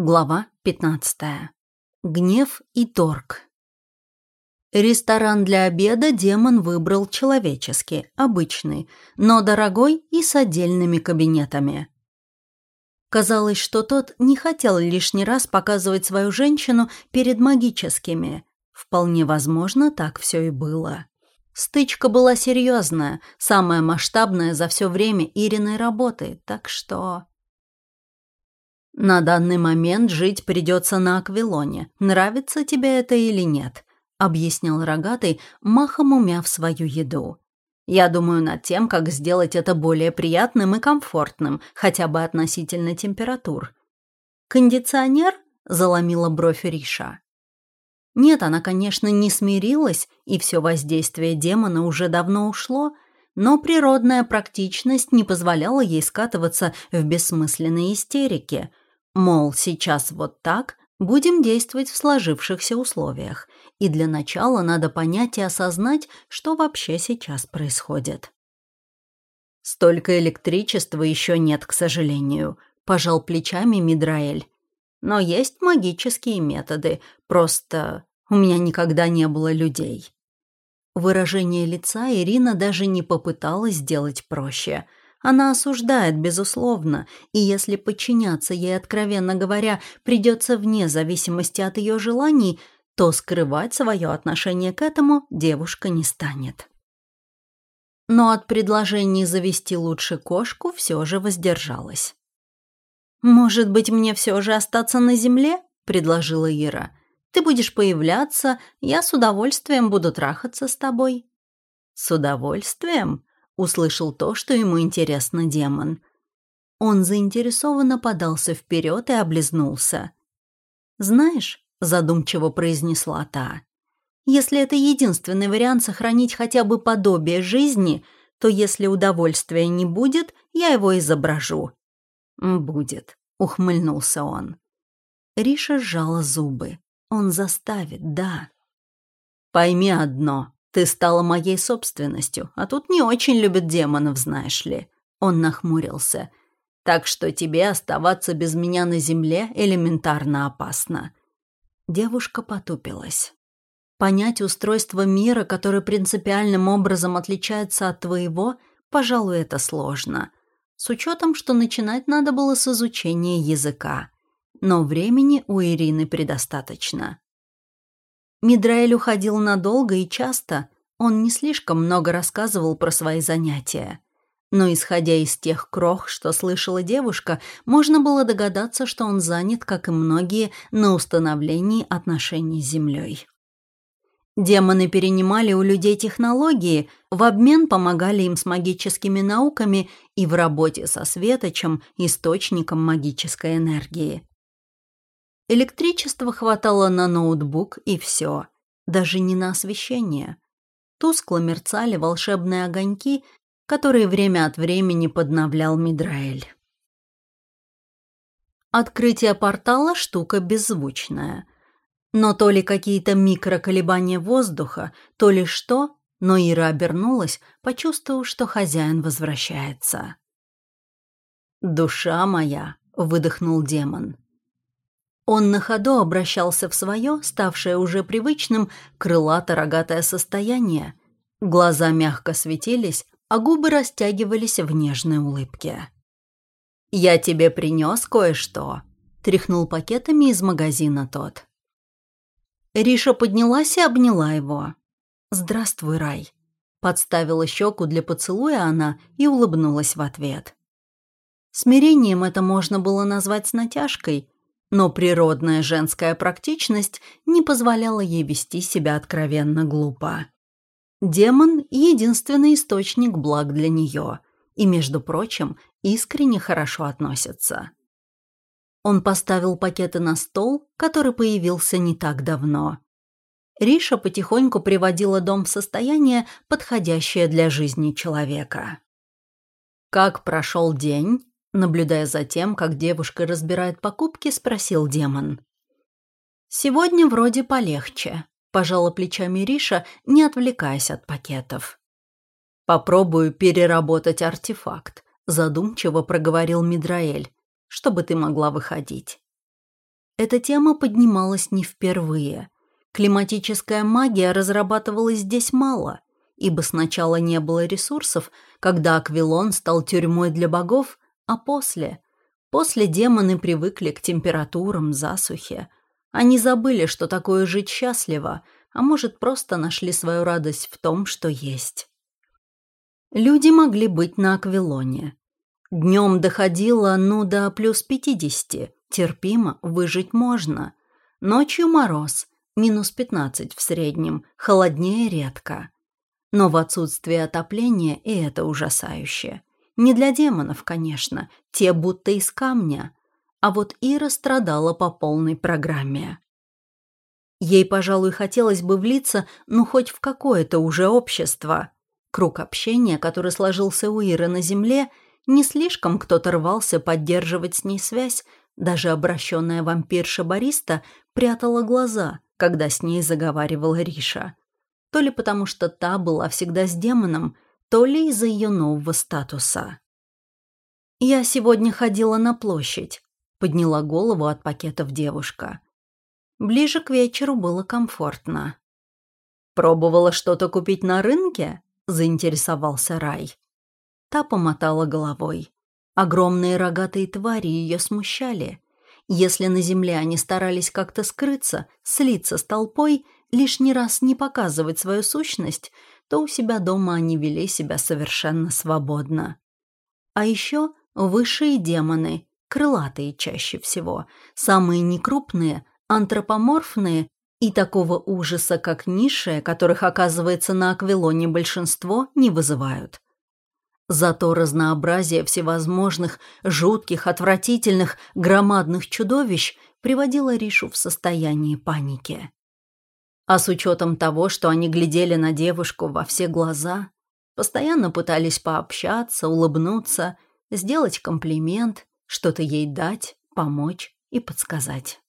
Глава 15. Гнев и торг. Ресторан для обеда демон выбрал человеческий, обычный, но дорогой и с отдельными кабинетами. Казалось, что тот не хотел лишний раз показывать свою женщину перед магическими. Вполне возможно, так все и было. Стычка была серьезная, самая масштабная за все время Ириной работы, так что... На данный момент жить придется на Аквилоне. Нравится тебе это или нет?» — объяснил рогатый, махом умяв свою еду. «Я думаю над тем, как сделать это более приятным и комфортным, хотя бы относительно температур». «Кондиционер?» — заломила бровь Риша. Нет, она, конечно, не смирилась, и все воздействие демона уже давно ушло, но природная практичность не позволяла ей скатываться в бессмысленные истерики — Мол, сейчас вот так, будем действовать в сложившихся условиях, и для начала надо понять и осознать, что вообще сейчас происходит. «Столько электричества еще нет, к сожалению», — пожал плечами Мидраэль. «Но есть магические методы, просто у меня никогда не было людей». Выражение лица Ирина даже не попыталась сделать проще — она осуждает, безусловно, и если подчиняться ей, откровенно говоря, придется вне зависимости от ее желаний, то скрывать свое отношение к этому девушка не станет. Но от предложений завести лучше кошку все же воздержалась. «Может быть, мне все же остаться на земле?» — предложила Ира. «Ты будешь появляться, я с удовольствием буду трахаться с тобой». «С удовольствием?» Услышал то, что ему интересно демон. Он заинтересованно подался вперед и облизнулся. «Знаешь», — задумчиво произнесла та, «если это единственный вариант сохранить хотя бы подобие жизни, то если удовольствия не будет, я его изображу». «Будет», — ухмыльнулся он. Риша сжала зубы. «Он заставит, да». «Пойми одно», ты стала моей собственностью, а тут не очень любят демонов, знаешь ли». Он нахмурился. «Так что тебе оставаться без меня на земле элементарно опасно». Девушка потупилась. Понять устройство мира, который принципиальным образом отличается от твоего, пожалуй, это сложно. С учетом, что начинать надо было с изучения языка. Но времени у Ирины предостаточно. Мидраэль уходил надолго и часто. Он не слишком много рассказывал про свои занятия. Но, исходя из тех крох, что слышала девушка, можно было догадаться, что он занят, как и многие, на установлении отношений с Землей. Демоны перенимали у людей технологии, в обмен помогали им с магическими науками и в работе со светочем, источником магической энергии. Электричества хватало на ноутбук и все. Даже не на освещение. Тускло мерцали волшебные огоньки, которые время от времени подновлял Мидраэль. Открытие портала – штука беззвучная. Но то ли какие-то микроколебания воздуха, то ли что, но Ира обернулась, почувствовав, что хозяин возвращается. «Душа моя!» – выдохнул демон. Он на ходу обращался в свое, ставшее уже привычным, крылато-рогатое состояние. Глаза мягко светились, а губы растягивались в нежной улыбке. «Я тебе принес кое-что», — тряхнул пакетами из магазина тот. Риша поднялась и обняла его. «Здравствуй, Рай», — подставила щеку для поцелуя она и улыбнулась в ответ. Смирением это можно было назвать с натяжкой — но природная женская практичность не позволяла ей вести себя откровенно глупо. Демон — единственный источник благ для нее, и, между прочим, искренне хорошо относится. Он поставил пакеты на стол, который появился не так давно. Риша потихоньку приводила дом в состояние, подходящее для жизни человека. «Как прошел день?» Наблюдая за тем, как девушка разбирает покупки, спросил демон. «Сегодня вроде полегче», – пожала плечами Риша, не отвлекаясь от пакетов. «Попробую переработать артефакт», – задумчиво проговорил Мидраэль, – «чтобы ты могла выходить». Эта тема поднималась не впервые. Климатическая магия разрабатывалась здесь мало, ибо сначала не было ресурсов, когда Аквилон стал тюрьмой для богов, а после... После демоны привыкли к температурам, засухе. Они забыли, что такое жить счастливо, а может, просто нашли свою радость в том, что есть. Люди могли быть на Аквилоне. Днем доходило, ну, до плюс пятидесяти, терпимо, выжить можно. Ночью мороз, минус пятнадцать в среднем, холоднее редко. Но в отсутствие отопления и это ужасающе. Не для демонов, конечно, те будто из камня. А вот Ира страдала по полной программе. Ей, пожалуй, хотелось бы влиться, ну, хоть в какое-то уже общество. Круг общения, который сложился у Иры на земле, не слишком кто-то рвался поддерживать с ней связь, даже обращенная вампирша Бариста прятала глаза, когда с ней заговаривала Риша. То ли потому, что та была всегда с демоном, то ли из-за ее нового статуса. «Я сегодня ходила на площадь», — подняла голову от пакетов девушка. Ближе к вечеру было комфортно. «Пробовала что-то купить на рынке?» — заинтересовался Рай. Та помотала головой. Огромные рогатые твари ее смущали. Если на земле они старались как-то скрыться, слиться с толпой, лишний раз не показывать свою сущность, то у себя дома они вели себя совершенно свободно. А еще высшие демоны, крылатые чаще всего, самые некрупные, антропоморфные и такого ужаса, как низшие, которых оказывается на Аквилоне большинство, не вызывают. Зато разнообразие всевозможных, жутких, отвратительных, громадных чудовищ приводило Ришу в состояние паники. А с учетом того, что они глядели на девушку во все глаза, постоянно пытались пообщаться, улыбнуться, сделать комплимент, что-то ей дать, помочь и подсказать.